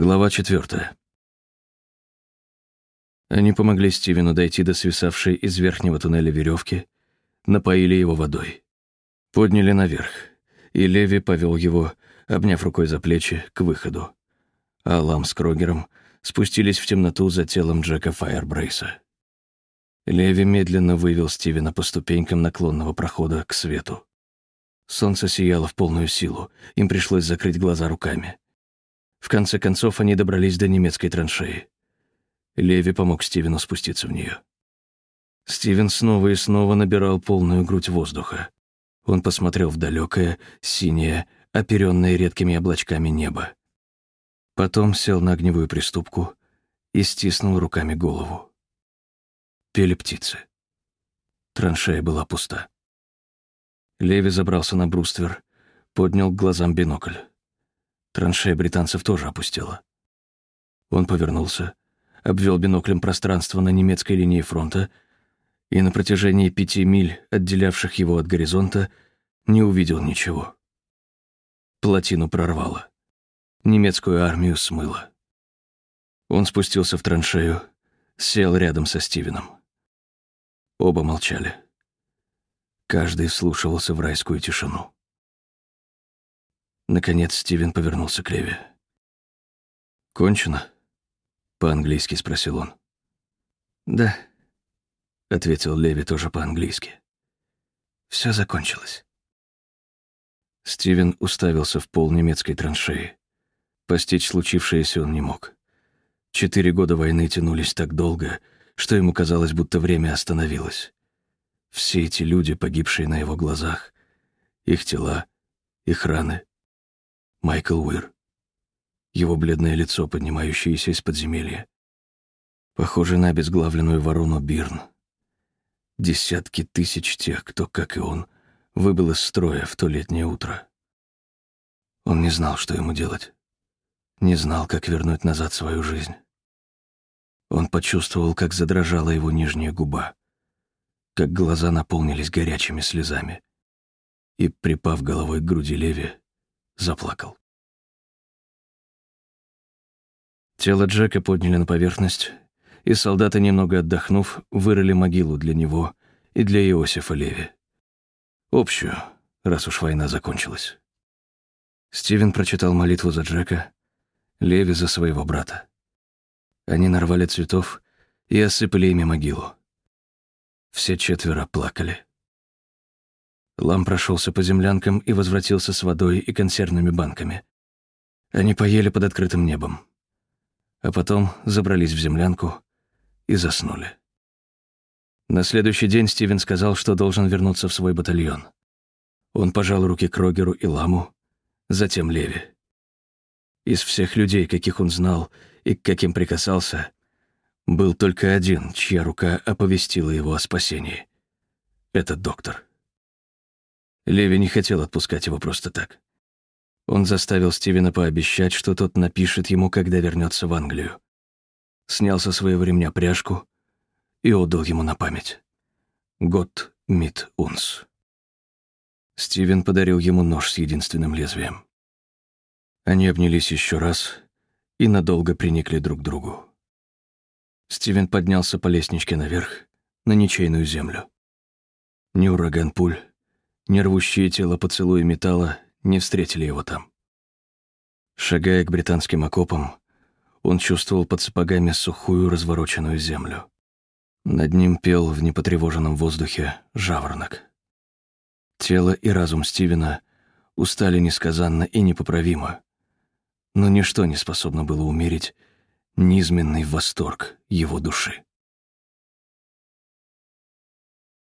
Глава четвертая. Они помогли Стивену дойти до свисавшей из верхнего туннеля веревки, напоили его водой. Подняли наверх, и Леви повел его, обняв рукой за плечи, к выходу. А Лам с Крогером спустились в темноту за телом Джека Файербрейса. Леви медленно вывел Стивена по ступенькам наклонного прохода к свету. Солнце сияло в полную силу, им пришлось закрыть глаза руками. В конце концов, они добрались до немецкой траншеи. Леви помог Стивену спуститься в нее. Стивен снова и снова набирал полную грудь воздуха. Он посмотрел в далекое, синее, оперенное редкими облачками небо. Потом сел на огневую приступку и стиснул руками голову. Пели птицы. Траншея была пуста. Леви забрался на бруствер, поднял к глазам бинокль. Траншея британцев тоже опустела. Он повернулся, обвел биноклем пространство на немецкой линии фронта и на протяжении пяти миль, отделявших его от горизонта, не увидел ничего. Плотину прорвало. Немецкую армию смыло. Он спустился в траншею, сел рядом со Стивеном. Оба молчали. Каждый вслушивался в райскую тишину. Наконец Стивен повернулся к Леви. «Кончено?» — по-английски спросил он. «Да», — ответил Леви тоже по-английски. Все закончилось». Стивен уставился в пол немецкой траншеи. Постичь случившееся он не мог. Четыре года войны тянулись так долго, что ему казалось, будто время остановилось. Все эти люди, погибшие на его глазах, их тела, их раны, Майкл Уир. Его бледное лицо, поднимающееся из подземелья. Похоже на обезглавленную ворону Бирн. Десятки тысяч тех, кто, как и он, выбыл из строя в то летнее утро. Он не знал, что ему делать. Не знал, как вернуть назад свою жизнь. Он почувствовал, как задрожала его нижняя губа, как глаза наполнились горячими слезами. И, припав головой к груди Леви, заплакал. Тело Джека подняли на поверхность, и солдаты, немного отдохнув, вырыли могилу для него и для Иосифа Леви. Общую, раз уж война закончилась. Стивен прочитал молитву за Джека, Леви за своего брата. Они нарвали цветов и осыпали ими могилу. Все четверо плакали. Лам прошелся по землянкам и возвратился с водой и консервными банками. Они поели под открытым небом. А потом забрались в землянку и заснули. На следующий день Стивен сказал, что должен вернуться в свой батальон. Он пожал руки Крогеру и Ламу, затем Леви. Из всех людей, каких он знал и к каким прикасался, был только один, чья рука оповестила его о спасении. Это доктор. Леви не хотел отпускать его просто так. Он заставил Стивена пообещать, что тот напишет ему, когда вернется в Англию. Снял со своего ремня пряжку и отдал ему на память. «Гот мит унс». Стивен подарил ему нож с единственным лезвием. Они обнялись еще раз и надолго приникли друг к другу. Стивен поднялся по лестничке наверх, на ничейную землю. Ни ураган пуль, ни рвущие тело поцелуи металла не встретили его там. Шагая к британским окопам, он чувствовал под сапогами сухую развороченную землю. Над ним пел в непотревоженном воздухе жаворонок. Тело и разум Стивена устали несказанно и непоправимо, но ничто не способно было умерить низменный восторг его души.